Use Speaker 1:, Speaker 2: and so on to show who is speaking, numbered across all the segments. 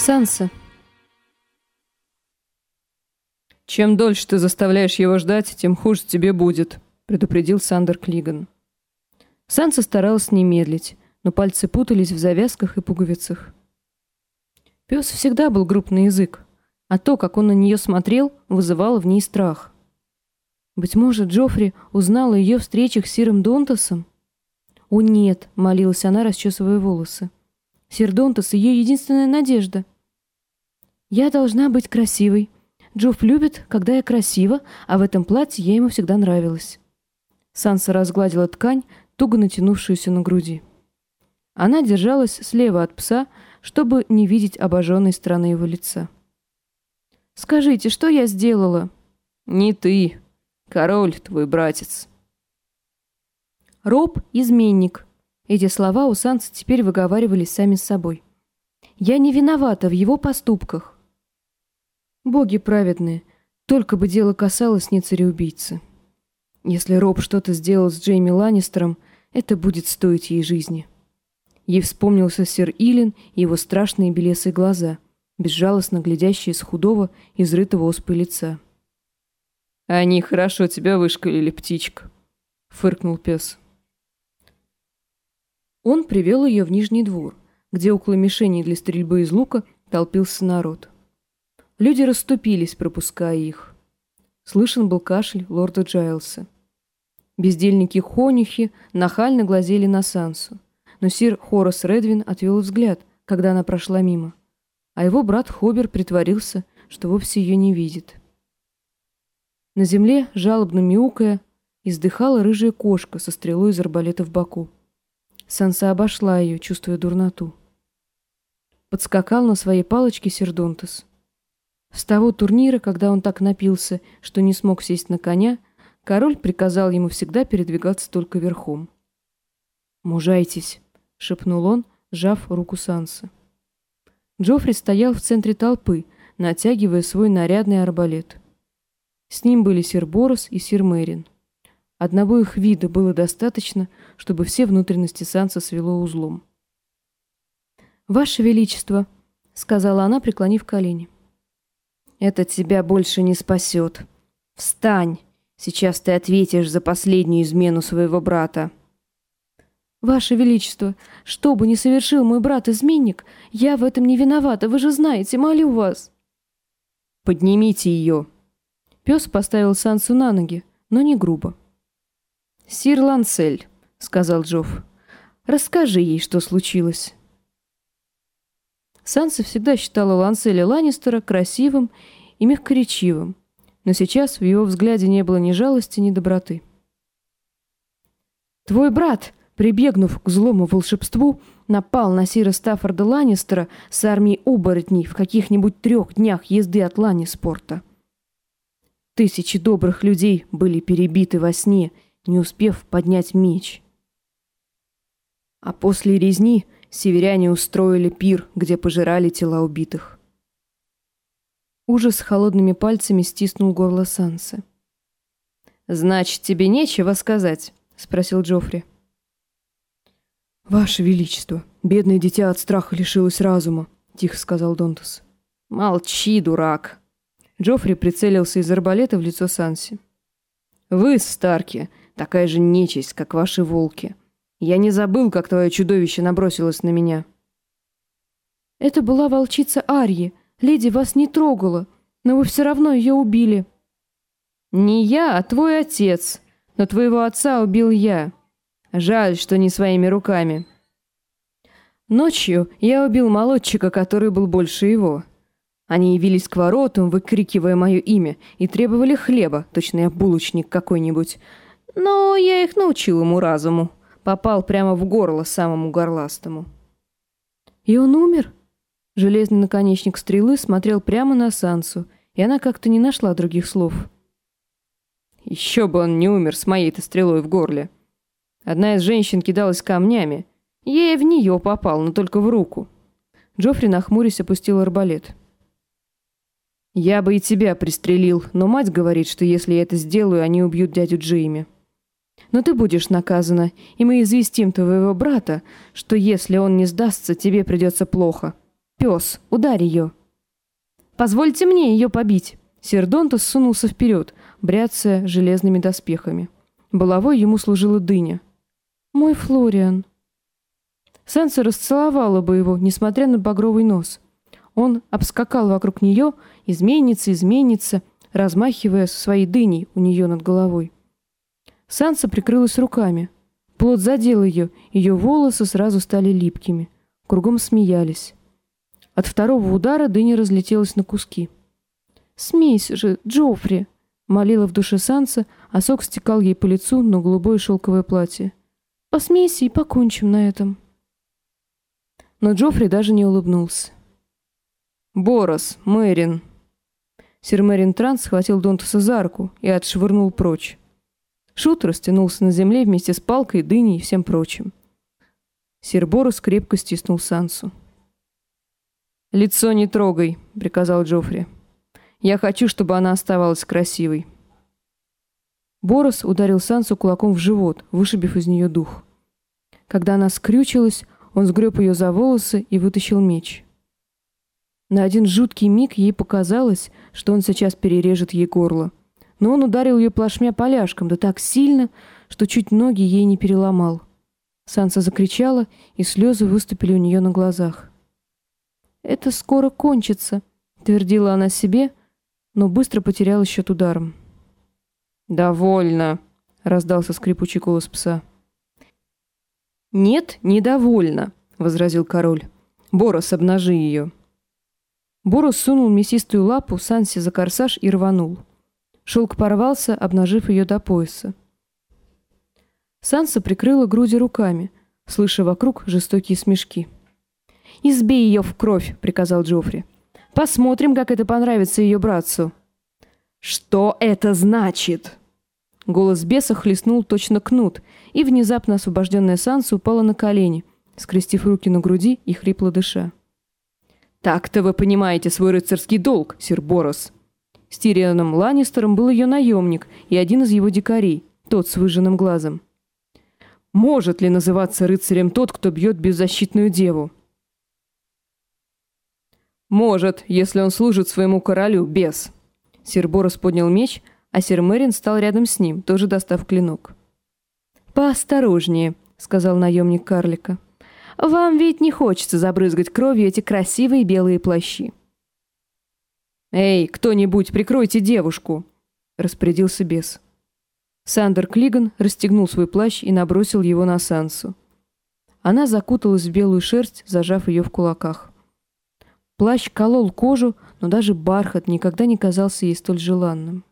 Speaker 1: Санса.
Speaker 2: «Чем дольше ты заставляешь его ждать, тем хуже тебе будет», — предупредил Сандер Клиган.
Speaker 1: Санса старалась не медлить, но пальцы путались в завязках и пуговицах. Пес всегда был груб на язык, а то, как он на нее смотрел, вызывало в ней страх. Быть может, Джоффри узнал о ее встречах с Сиром Донтасом? «О нет», — молилась она, расчесывая волосы. «Сир Донтас — ее единственная надежда». «Я должна быть красивой. Джофф любит, когда я красива, а в этом платье я ему всегда нравилась». Санса разгладила ткань, туго натянувшуюся на груди. Она держалась слева от пса, чтобы не видеть обожженной стороны его лица. «Скажите, что я сделала?»
Speaker 2: «Не ты. Король твой братец».
Speaker 1: «Роб – изменник». Эти слова у Санса теперь выговаривались сами с собой. «Я не виновата в его поступках». Боги праведные, только бы дело касалось не цареубийцы. Если Роб что-то сделал с Джейми Ланнистером, это будет стоить ей жизни. Ей вспомнился сэр Илин и его страшные белесые глаза, безжалостно глядящие с худого, изрытого оспой лица.
Speaker 2: «Они хорошо тебя вышкалили, птичка», — фыркнул пес.
Speaker 1: Он привел ее в Нижний двор, где около мишени для стрельбы из лука толпился народ. Люди расступились, пропуская их. Слышен был кашель лорда Джайлса. Бездельники-хонюхи нахально глазели на Сансу но сир Хорас Редвин отвел взгляд, когда она прошла мимо, а его брат Хобер притворился, что вовсе ее не видит. На земле, жалобно мяукая, издыхала рыжая кошка со стрелой из арбалета в боку. Санса обошла ее, чувствуя дурноту. Подскакал на своей палочке Сердонтес. С того турнира, когда он так напился, что не смог сесть на коня, король приказал ему всегда передвигаться только верхом. «Мужайтесь», шепнул он, сжав руку Сансы. Джоффри стоял в центре толпы, натягивая свой нарядный арбалет. С ним были сир Борос и сир Мэрин. Одного их вида было достаточно, чтобы все внутренности Санса свело узлом. «Ваше Величество», — сказала она, преклонив колени. «Это тебя больше не спасет. Встань! Сейчас ты ответишь за последнюю измену своего брата». «Ваше Величество, что бы ни совершил мой брат-изменник, я в этом не виновата, вы же знаете, молю вас!»
Speaker 2: «Поднимите ее!»
Speaker 1: Пес поставил Сансу на ноги, но не грубо.
Speaker 2: «Сир Лансель», — сказал Джофф, — «расскажи ей, что случилось».
Speaker 1: Санса всегда считала Ланселя Ланнистера красивым и мягкоречивым, но сейчас в его взгляде не было ни жалости, ни доброты. «Твой брат!» прибегнув к злому волшебству, напал на Сира Стаффорда Ланнистера с армией оборотней в каких-нибудь трех днях езды от Ланниспорта. Тысячи добрых людей были перебиты во сне, не успев поднять меч. А после резни северяне устроили пир, где пожирали тела убитых. Ужас холодными пальцами стиснул горло Сансы.
Speaker 2: «Значит, тебе нечего сказать?» — спросил Джоффри.
Speaker 1: «Ваше Величество, бедное дитя от страха лишилось разума», — тихо сказал Донтас.
Speaker 2: «Молчи, дурак!»
Speaker 1: Джоффри прицелился из арбалета в лицо Санси.
Speaker 2: «Вы, Старки, такая же нечисть, как ваши волки. Я не забыл, как твое чудовище набросилось на меня».
Speaker 1: «Это была волчица Арьи. Леди вас не трогала, но вы все равно ее убили».
Speaker 2: «Не я, а твой отец. Но твоего отца убил я. Жаль, что не своими руками. Ночью я убил молодчика, который был больше его. Они явились к воротам, выкрикивая мое имя, и требовали хлеба, точно я булочник какой-нибудь. Но я их научил ему разуму. Попал прямо в горло самому горластому.
Speaker 1: И он умер? Железный наконечник стрелы смотрел прямо на Сансу, и она как-то не нашла других слов.
Speaker 2: Еще бы он не умер с моей-то стрелой в горле. Одна из женщин кидалась камнями. И в нее попал, но только в руку.
Speaker 1: Джоффри, нахмурясь, опустил арбалет.
Speaker 2: «Я бы и тебя пристрелил, но мать говорит, что если я это сделаю, они убьют дядю Джейми. Но ты будешь наказана, и мы известим твоего брата, что если он не сдастся, тебе придется плохо. Пес, ударь ее!» «Позвольте мне ее побить!» Сердонтос сунулся вперед, бряцая железными доспехами. Булавой ему служила дыня. «Мой Флориан!» Санса расцеловала бы его, несмотря на багровый нос. Он обскакал вокруг нее, изменится, изменится, размахивая своей дыней у нее над головой. Санса прикрылась руками. Плод задел ее, ее волосы сразу стали липкими. Кругом смеялись. От второго удара дыня разлетелась на куски. «Смейся же, Джоффри!» — молила в душе Санса, а сок стекал ей по лицу на голубое шелковое платье. «Посмейся и покончим на этом». Но Джоффри даже не улыбнулся. «Борос, Мэрин!» Сир Мэрин Транс схватил Донтаса за руку и отшвырнул прочь. Шут растянулся на земле вместе с палкой, дыней и всем прочим. Сир Борос крепко стиснул Сансу. «Лицо не трогай», — приказал Джоффри. «Я хочу, чтобы она оставалась красивой». Борос ударил Сансу кулаком в живот, вышибив из нее дух. Когда она скрючилась, он сгреб ее за волосы и вытащил меч. На один жуткий миг ей показалось, что он сейчас перережет ей горло. Но он ударил ее плашмя поляшком, да так сильно, что чуть ноги ей не переломал. Санса закричала, и слезы выступили у нее на глазах. «Это скоро кончится», — твердила она себе, но быстро потеряла счет ударом. «Довольно», — раздался скрипучий голос пса. «Нет, недовольно», — возразил король. «Борос, обнажи ее». Борос сунул мясистую лапу Санси за корсаж и рванул. Шелк порвался, обнажив ее до пояса. Санса прикрыла груди руками, слыша вокруг жестокие смешки. «Избей ее в кровь», — приказал Джоффри. «Посмотрим, как это понравится ее братцу». «Что это значит?» Голос беса хлестнул точно кнут, и внезапно освобожденная Санса упала на колени, скрестив руки на груди и хрипло дыша. «Так-то вы понимаете свой рыцарский долг, сир Борос». С Тирионом Ланнистером был ее наемник и один из его дикарей, тот с выжженным глазом. «Может ли называться рыцарем тот, кто бьет беззащитную деву?» «Может, если он служит своему королю, без». Сир Борос поднял меч, а сир Мэрин стал рядом с ним, тоже достав клинок. «Поосторожнее», — сказал наемник карлика. «Вам ведь не хочется забрызгать кровью эти красивые белые плащи». «Эй, кто-нибудь, прикройте девушку!» — распорядился бес. Сандер Клиган расстегнул свой плащ и набросил его на Сансу. Она закуталась в белую шерсть, зажав ее в кулаках. Плащ колол кожу, но даже бархат никогда не казался ей столь желанным.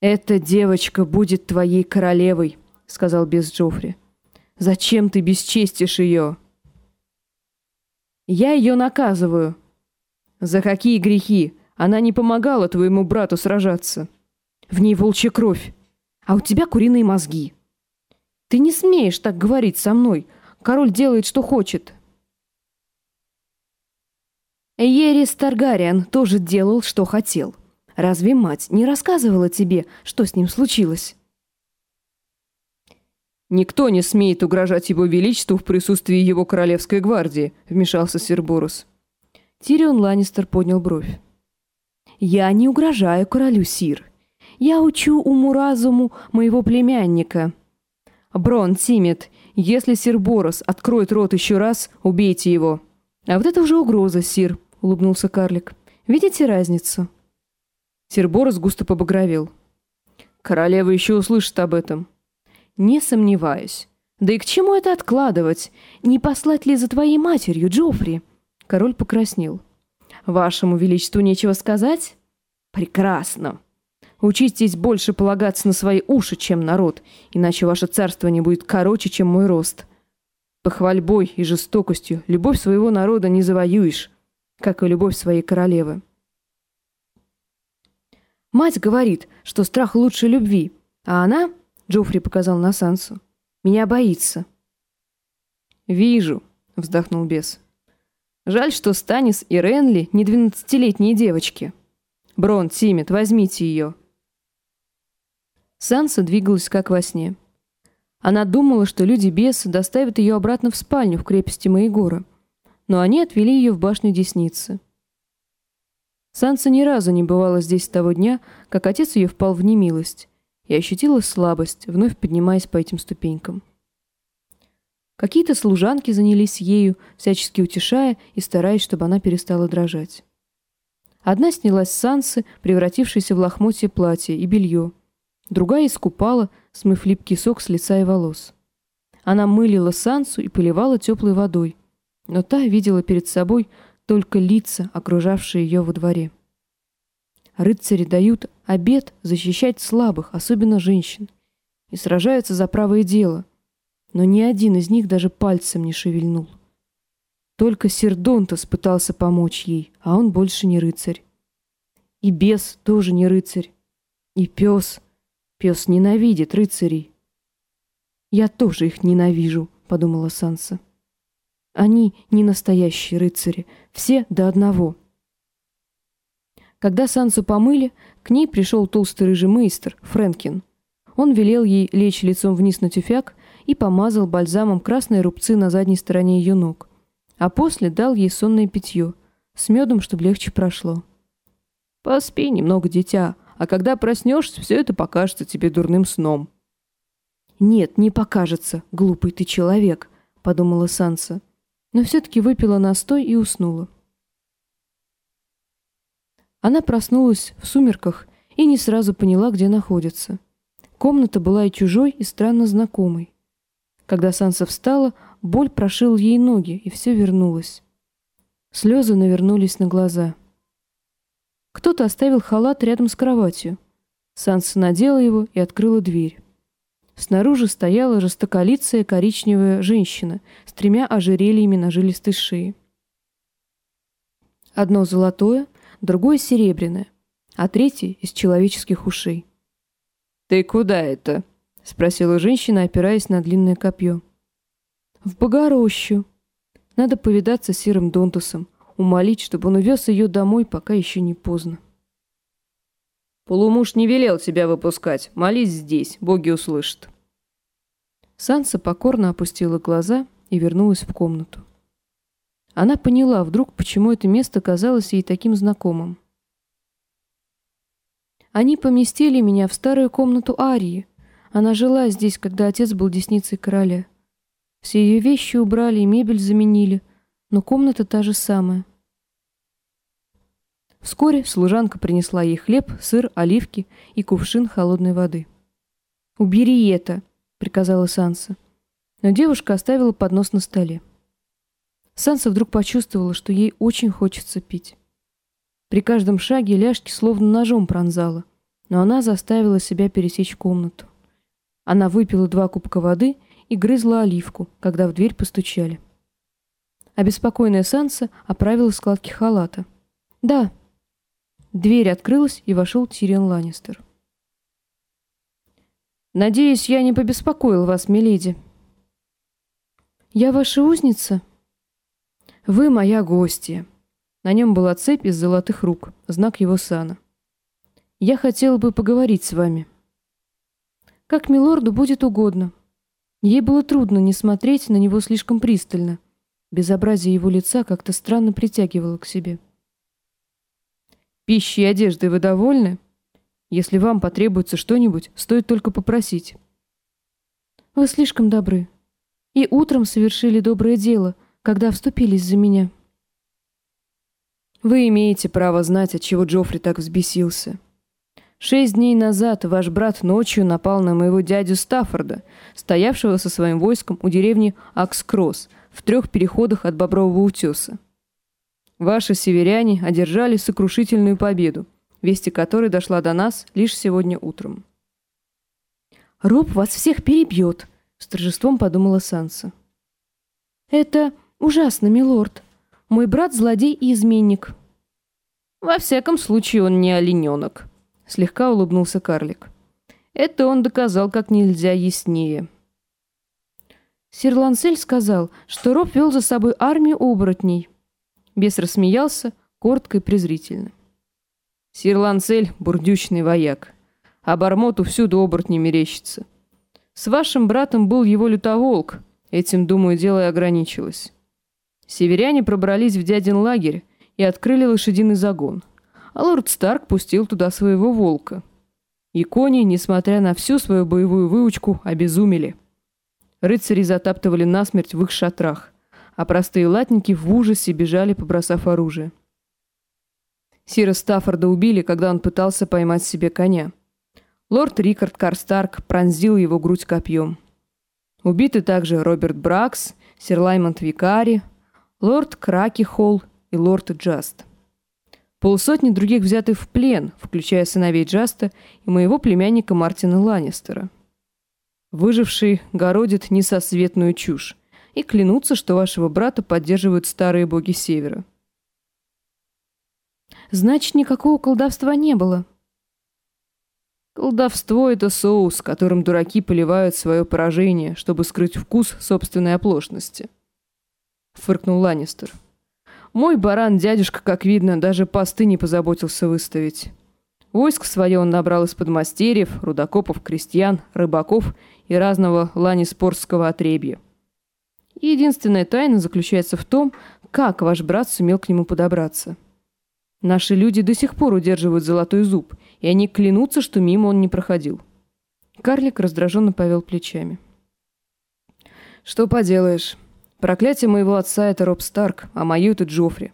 Speaker 2: «Эта девочка будет твоей королевой», — сказал бес Джоффри. «Зачем ты бесчестишь ее?» «Я ее наказываю». «За какие грехи? Она не помогала твоему брату сражаться. В ней волчья кровь, а у тебя куриные мозги. Ты не смеешь так говорить со мной. Король делает, что хочет». Ерис Таргариан тоже делал, что хотел. Разве мать не рассказывала тебе, что с ним случилось? «Никто не смеет угрожать его величеству в присутствии его королевской гвардии», — вмешался Серборус. Тирион Ланнистер поднял бровь. «Я не угрожаю королю, Сир. Я учу уму-разуму моего племянника. Брон, Тимет, если Сир Борос откроет рот еще раз, убейте его». «А вот это уже угроза, Сир», улыбнулся карлик. «Видите разницу?» Серборос густо побагровел. «Королева еще услышит об этом». «Не сомневаюсь. Да и к чему это откладывать? Не послать ли за твоей матерью, Джоффри?» Король покраснел. «Вашему величеству нечего сказать?» «Прекрасно. Учитесь больше полагаться на свои уши, чем народ, иначе ваше царство не будет короче, чем мой рост. Похвальбой и жестокостью любовь своего народа не завоюешь как и любовь своей королевы. Мать говорит, что страх лучше любви, а она, Джоффри показал на Сансу, меня боится. «Вижу», — вздохнул бес. «Жаль, что Станис и Ренли не двенадцатилетние девочки. Брон, Тимит, возьмите ее». Санса двигалась как во сне. Она думала, что люди беса доставят ее обратно в спальню в крепости Маегора.
Speaker 1: но они отвели ее в башню Десницы. Санса ни разу не бывала здесь с того дня, как отец ее впал в немилость, и ощутила слабость, вновь поднимаясь по этим ступенькам. Какие-то служанки занялись ею, всячески утешая и стараясь, чтобы она перестала дрожать. Одна снялась с Сансы, превратившейся в лохмотье платье и белье. Другая искупала, смыв липкий сок с лица и волос. Она мылила Сансу и поливала теплой водой, но та видела перед собой только лица, окружавшие ее во дворе. Рыцари дают обет защищать слабых, особенно женщин, и сражаются за правое дело, но ни один из них даже пальцем не шевельнул. Только Сердонтос пытался помочь ей, а он больше не рыцарь. И бес тоже не рыцарь. И пес. Пес ненавидит рыцарей. «Я тоже их ненавижу», — подумала Санса. «Они не настоящие рыцари, все до одного». Когда Сансу помыли, к ней пришел толстый рыжий мейстер, Фрэнкин. Он велел ей лечь лицом вниз на тюфяк и помазал бальзамом красные рубцы на задней стороне ее ног, а после дал ей сонное питье, с медом, чтобы легче прошло. «Поспи немного, дитя, а когда проснешься, все это покажется тебе дурным сном», «Нет, не покажется, глупый ты человек», — подумала Санса, но все-таки выпила настой и уснула. Она проснулась в сумерках и не сразу поняла, где находится. Комната была и чужой, и странно знакомой. Когда Санса встала, боль прошила ей ноги, и все вернулось. Слезы навернулись на глаза. Кто-то оставил халат рядом с кроватью. Санса надела его и открыла дверь. Снаружи стояла жестоколицая коричневая женщина с тремя ожерельями на жилистой шее. Одно золотое, другое серебряное, а третье из человеческих ушей.
Speaker 2: «Ты куда это?» — спросила женщина, опираясь на длинное копье.
Speaker 1: «В Богорощу. Надо повидаться с Серым Донтусом, умолить, чтобы он увез ее домой, пока еще не поздно».
Speaker 2: Полумуж не велел тебя выпускать. Молись здесь, боги услышат.
Speaker 1: Санса покорно опустила глаза и вернулась в комнату. Она поняла вдруг, почему это место казалось ей таким знакомым. Они поместили меня в старую комнату Арии. Она жила здесь, когда отец был десницей короля. Все ее вещи убрали и мебель заменили, но комната та же самая. Вскоре служанка принесла ей хлеб, сыр, оливки и кувшин холодной воды. «Убери это!» — приказала Санса. Но девушка оставила поднос на столе. Санса вдруг почувствовала, что ей очень хочется пить. При каждом шаге ляжки словно ножом пронзала, но она заставила себя пересечь комнату. Она выпила два кубка воды и грызла оливку, когда в дверь постучали. Обеспокоенная Санса оправила складки халата. «Да», Дверь открылась, и вошел Тирион Ланнистер.
Speaker 2: «Надеюсь, я не побеспокоил вас, миледи».
Speaker 1: «Я ваша узница?»
Speaker 2: «Вы моя гостья». На нем была цепь из золотых рук, знак его сана. «Я хотела бы поговорить с вами».
Speaker 1: «Как милорду будет угодно». Ей было трудно не смотреть на него слишком пристально. Безобразие его лица как-то странно притягивало к себе.
Speaker 2: Пищей и одеждой вы довольны? Если вам потребуется что-нибудь, стоит только попросить.
Speaker 1: Вы слишком добры. И утром совершили доброе дело, когда вступились за меня.
Speaker 2: Вы имеете право знать, от чего Джоффри так взбесился. Шесть дней назад ваш брат ночью напал на моего дядю Стаффорда, стоявшего со своим войском у деревни Акскросс в трех переходах от Бобрового утеса. Ваши северяне одержали сокрушительную победу, вести которой дошла до нас лишь сегодня утром.
Speaker 1: «Роб вас всех перебьет», — с торжеством подумала Санса. «Это ужасно, милорд. Мой брат злодей и изменник».
Speaker 2: «Во всяком случае, он не олененок», — слегка улыбнулся карлик. «Это он доказал как нельзя яснее».
Speaker 1: Сир Лансель сказал, что Роб вел за собой армию оборотней. Бес рассмеялся, коротко и презрительно.
Speaker 2: Сир Ланцель — бурдючный вояк, а Бармоту всюду оборотни мерещится. С вашим братом был его лютоволк, этим, думаю, дело и ограничилось. Северяне пробрались в дядин лагерь и открыли лошадиный загон, а лорд Старк пустил туда своего волка. И кони, несмотря на всю свою боевую выучку, обезумели. Рыцари затаптывали насмерть в их шатрах, а простые латники в ужасе бежали, побросав оружие. Сира Стаффорда убили, когда он пытался поймать себе коня. Лорд Рикард Карстарк пронзил его грудь копьем. Убиты также Роберт Бракс, сир Лаймонт Викари, лорд Краки Холл и лорд Джаст. Полсотни других взяты в плен, включая сыновей Джаста и моего племянника Мартина Ланнистера. Выживший городит несосветную чушь и клянутся, что вашего брата поддерживают старые боги Севера.
Speaker 1: Значит, никакого колдовства не было.
Speaker 2: Колдовство — это соус, которым дураки поливают свое поражение, чтобы скрыть вкус собственной оплошности. Фыркнул Ланнистер. Мой баран-дядюшка, как видно, даже посты не позаботился выставить. Войск свое он набрал из подмастерьев, рудокопов, крестьян, рыбаков и разного ланиспорского отребья. Единственная тайна заключается в том, как ваш брат сумел к нему подобраться. Наши люди до сих пор удерживают золотой зуб, и они клянутся, что мимо он не проходил. Карлик раздраженно повел плечами. «Что поделаешь? Проклятие моего отца — это Роб Старк, а мое — это Джоффри.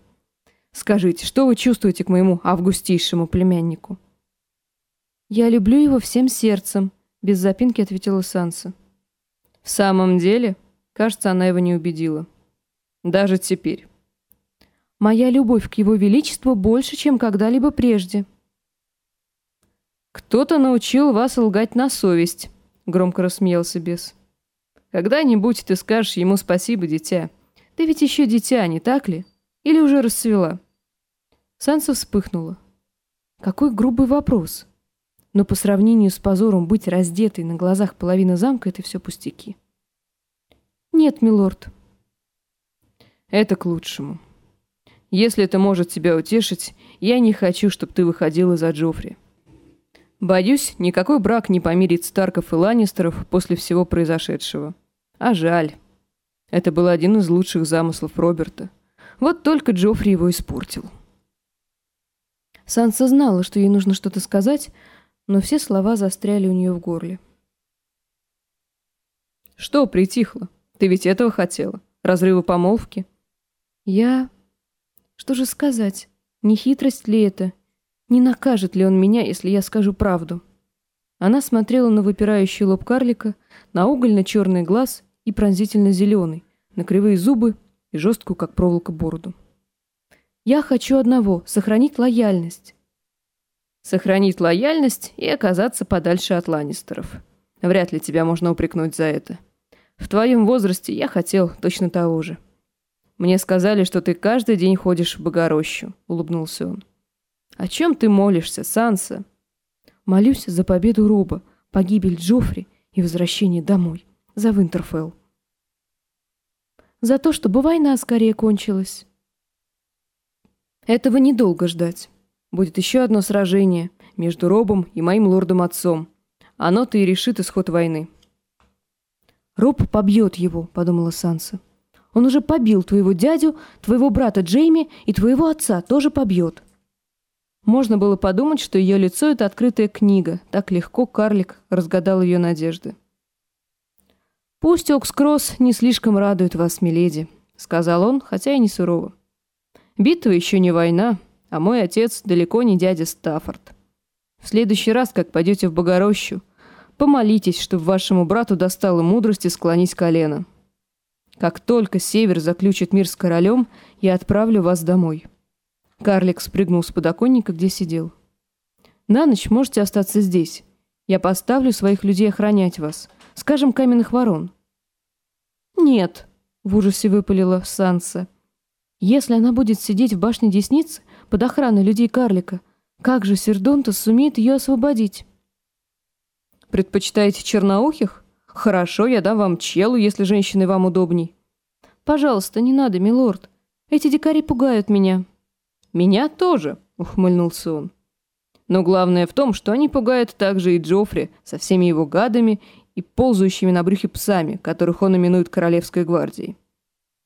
Speaker 2: Скажите, что вы чувствуете к моему августейшему племяннику?»
Speaker 1: «Я люблю его всем сердцем», — без запинки ответила Санса.
Speaker 2: «В самом деле?» Кажется, она его не убедила. «Даже теперь».
Speaker 1: Моя любовь к его величеству больше, чем когда-либо прежде.
Speaker 2: «Кто-то научил вас лгать на совесть», — громко рассмеялся бес. «Когда-нибудь ты скажешь ему спасибо, дитя. Ты ведь еще дитя, не так ли? Или уже расцвела?»
Speaker 1: Санса вспыхнула. Какой грубый вопрос. Но по сравнению с позором быть раздетой на глазах половины замка — это все пустяки. «Нет, милорд».
Speaker 2: «Это к лучшему», если это может тебя утешить, я не хочу, чтобы ты выходила за Джоффри. Боюсь, никакой брак не помирит Старков и Ланнистеров после всего произошедшего. А жаль. Это был один из лучших замыслов Роберта. Вот только Джоффри его испортил.
Speaker 1: Санса знала, что ей нужно что-то сказать, но все слова застряли у нее в горле.
Speaker 2: «Что притихло? Ты ведь этого хотела? Разрыва помолвки?»
Speaker 1: «Я...» Что же сказать? Не хитрость ли это? Не накажет ли он меня, если я скажу правду? Она смотрела на выпирающий лоб карлика, на угольно-черный глаз и пронзительно-зеленый, на кривые зубы и жесткую, как проволока, бороду. «Я хочу одного — сохранить лояльность».
Speaker 2: «Сохранить лояльность и оказаться подальше от Ланнистеров. Вряд ли тебя можно упрекнуть за это. В твоем возрасте я хотел точно того же». «Мне сказали, что ты каждый день ходишь в Богорощу», — улыбнулся он. «О чем ты молишься, Санса?»
Speaker 1: «Молюсь за победу Роба, погибель Джоффри и возвращение домой, за Винтерфелл. За то, чтобы война скорее кончилась».
Speaker 2: «Этого недолго ждать. Будет еще одно сражение между Робом и моим лордом-отцом. Оно-то и решит исход войны».
Speaker 1: «Роб побьет его», — подумала Санса. Он уже побил твоего дядю, твоего брата Джейми и твоего отца тоже побьет».
Speaker 2: Можно было подумать, что ее лицо — это открытая книга. Так легко карлик разгадал ее надежды. «Пусть Окскросс не слишком радует вас, миледи», — сказал он, хотя и не сурово. «Битва еще не война, а мой отец далеко не дядя Стаффорд. В следующий раз, как пойдете в Богорощу, помолитесь, чтобы вашему брату достало мудрости склонить колено. Как только Север заключит мир с королем, я отправлю вас домой». Карлик спрыгнул с подоконника, где сидел. «На ночь можете остаться здесь. Я поставлю своих людей охранять вас. Скажем, каменных ворон».
Speaker 1: «Нет», — в ужасе выпалила Санса. «Если она будет сидеть в башне Десницы под охраной людей карлика, как же Сердонтас сумеет ее освободить?»
Speaker 2: «Предпочитаете черноухих?» «Хорошо, я дам вам челу, если женщины вам удобней».
Speaker 1: «Пожалуйста, не надо, милорд. Эти дикари пугают меня».
Speaker 2: «Меня тоже», — ухмыльнулся он. «Но главное в том, что они пугают также и Джоффри со всеми его гадами и ползающими на брюхе псами, которых он именует Королевской гвардией.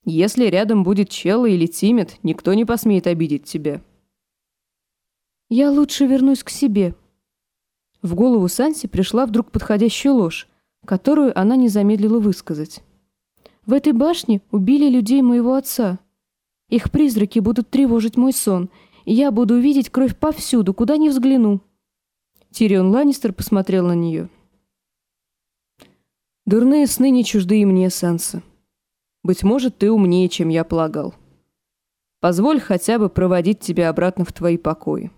Speaker 2: Если рядом будет Челла или Тимет, никто не посмеет обидеть тебя.
Speaker 1: Я лучше вернусь к себе. В голову Санси пришла вдруг подходящая ложь, которую она не замедлила высказать. В этой башне убили людей моего отца. Их призраки будут тревожить мой сон, и я буду видеть кровь повсюду, куда ни взгляну. Тирион Ланнистер посмотрел на нее.
Speaker 2: «Дурные сны не чужды и мне, Санса. Быть может, ты умнее, чем я полагал. Позволь хотя бы проводить тебя обратно в твои покои».